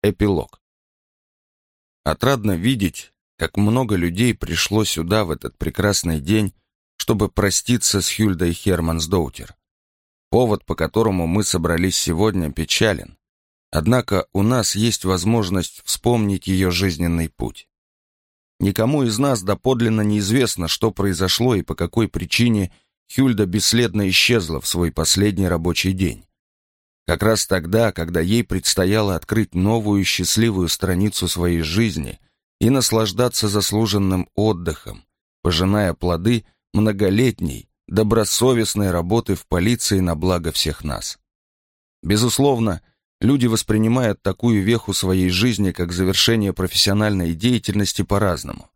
Эпилог. Отрадно видеть, как много людей пришло сюда в этот прекрасный день, чтобы проститься с Хюльдой Хермансдоутер. Повод, по которому мы собрались сегодня, печален. Однако у нас есть возможность вспомнить ее жизненный путь. Никому из нас доподлинно неизвестно, что произошло и по какой причине Хюльда бесследно исчезла в свой последний рабочий день. Как раз тогда, когда ей предстояло открыть новую счастливую страницу своей жизни и наслаждаться заслуженным отдыхом, пожиная плоды многолетней, добросовестной работы в полиции на благо всех нас. Безусловно, Люди воспринимают такую веху своей жизни как завершение профессиональной деятельности по-разному.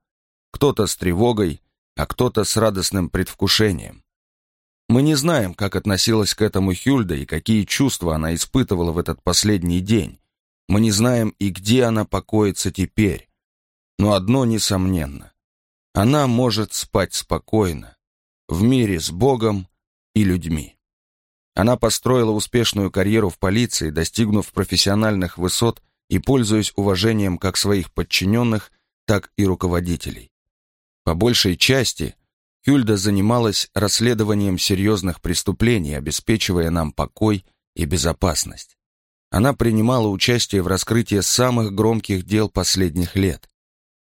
Кто-то с тревогой, а кто-то с радостным предвкушением. Мы не знаем, как относилась к этому Хюльда и какие чувства она испытывала в этот последний день. Мы не знаем и где она покоится теперь. Но одно несомненно. Она может спать спокойно, в мире с Богом и людьми. Она построила успешную карьеру в полиции, достигнув профессиональных высот и пользуясь уважением как своих подчиненных, так и руководителей. По большей части Хюльда занималась расследованием серьезных преступлений, обеспечивая нам покой и безопасность. Она принимала участие в раскрытии самых громких дел последних лет,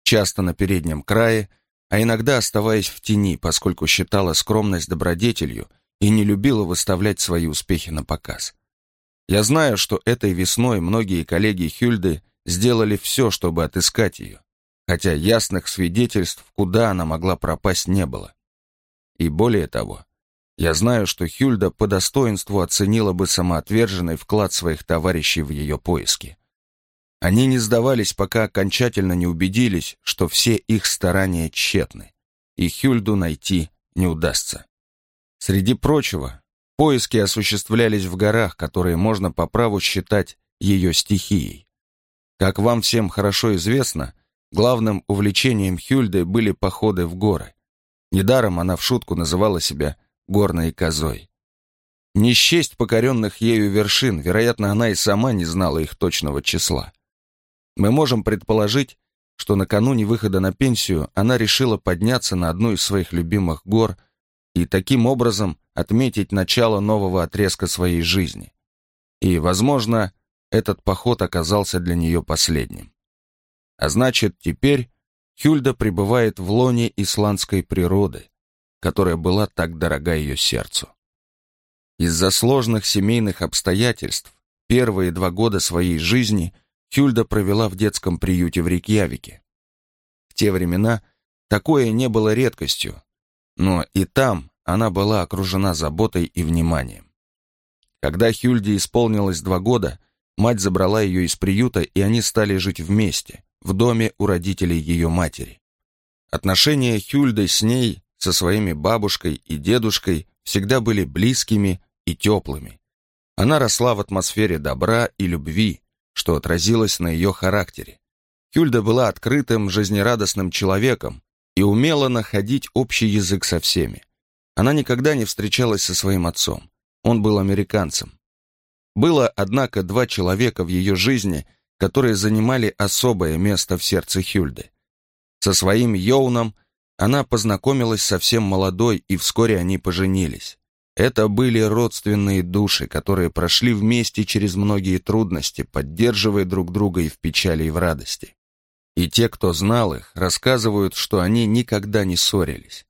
часто на переднем крае, а иногда оставаясь в тени, поскольку считала скромность добродетелью и не любила выставлять свои успехи на показ. Я знаю, что этой весной многие коллеги Хюльды сделали все, чтобы отыскать ее, хотя ясных свидетельств, куда она могла пропасть, не было. И более того, я знаю, что Хюльда по достоинству оценила бы самоотверженный вклад своих товарищей в ее поиски. Они не сдавались, пока окончательно не убедились, что все их старания тщетны, и Хюльду найти не удастся. Среди прочего, поиски осуществлялись в горах, которые можно по праву считать ее стихией. Как вам всем хорошо известно, главным увлечением Хюльды были походы в горы. Недаром она в шутку называла себя горной козой. Не счесть покоренных ею вершин, вероятно, она и сама не знала их точного числа. Мы можем предположить, что накануне выхода на пенсию она решила подняться на одну из своих любимых гор и таким образом отметить начало нового отрезка своей жизни. И, возможно, этот поход оказался для нее последним. А значит, теперь Хюльда пребывает в лоне исландской природы, которая была так дорога ее сердцу. Из-за сложных семейных обстоятельств первые два года своей жизни Хюльда провела в детском приюте в Рейкьявике. В те времена такое не было редкостью, но и там она была окружена заботой и вниманием. Когда Хюльде исполнилось два года, мать забрала ее из приюта, и они стали жить вместе, в доме у родителей ее матери. Отношения Хюльды с ней, со своими бабушкой и дедушкой, всегда были близкими и теплыми. Она росла в атмосфере добра и любви, что отразилось на ее характере. Хюльда была открытым, жизнерадостным человеком, и умела находить общий язык со всеми. Она никогда не встречалась со своим отцом. Он был американцем. Было, однако, два человека в ее жизни, которые занимали особое место в сердце Хюльды. Со своим Йоуном она познакомилась совсем молодой, и вскоре они поженились. Это были родственные души, которые прошли вместе через многие трудности, поддерживая друг друга и в печали, и в радости. И те, кто знал их, рассказывают, что они никогда не ссорились.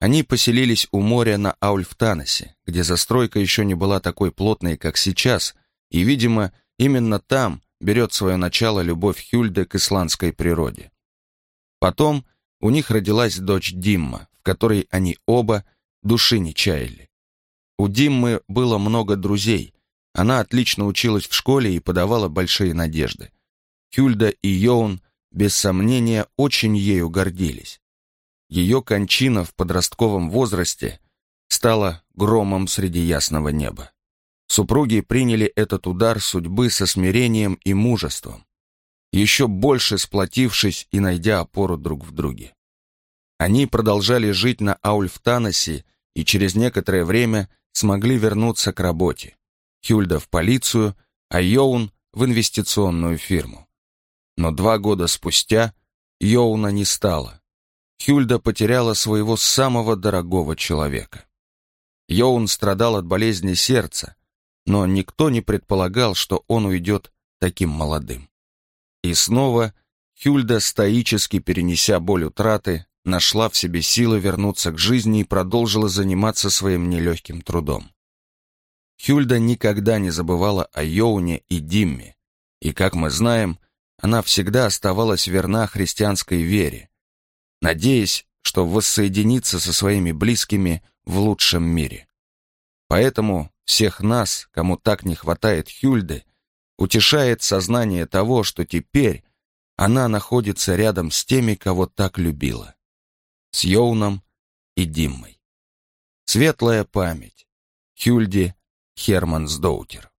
Они поселились у моря на Аульфтаносе, где застройка еще не была такой плотной, как сейчас, и, видимо, именно там берет свое начало любовь Хюльды к исландской природе. Потом у них родилась дочь Димма, в которой они оба души не чаяли. У Диммы было много друзей, она отлично училась в школе и подавала большие надежды. Хюльда и Йоун без сомнения, очень ею гордились. Ее кончина в подростковом возрасте стала громом среди ясного неба. Супруги приняли этот удар судьбы со смирением и мужеством, еще больше сплотившись и найдя опору друг в друге. Они продолжали жить на Аульфтаносе и через некоторое время смогли вернуться к работе. Хюльда в полицию, а Йоун в инвестиционную фирму. Но два года спустя Йоуна не стало. Хюльда потеряла своего самого дорогого человека. Йоун страдал от болезни сердца, но никто не предполагал, что он уйдет таким молодым. И снова Хюльда, стоически перенеся боль утраты, нашла в себе силы вернуться к жизни и продолжила заниматься своим нелегким трудом. Хюльда никогда не забывала о Йоуне и Димме, и, как мы знаем, она всегда оставалась верна христианской вере, надеясь, что воссоединится со своими близкими в лучшем мире. Поэтому всех нас, кому так не хватает Хюльды, утешает сознание того, что теперь она находится рядом с теми, кого так любила. С Йоуном и Диммой. Светлая память. Хюльди Херман Сдоутер.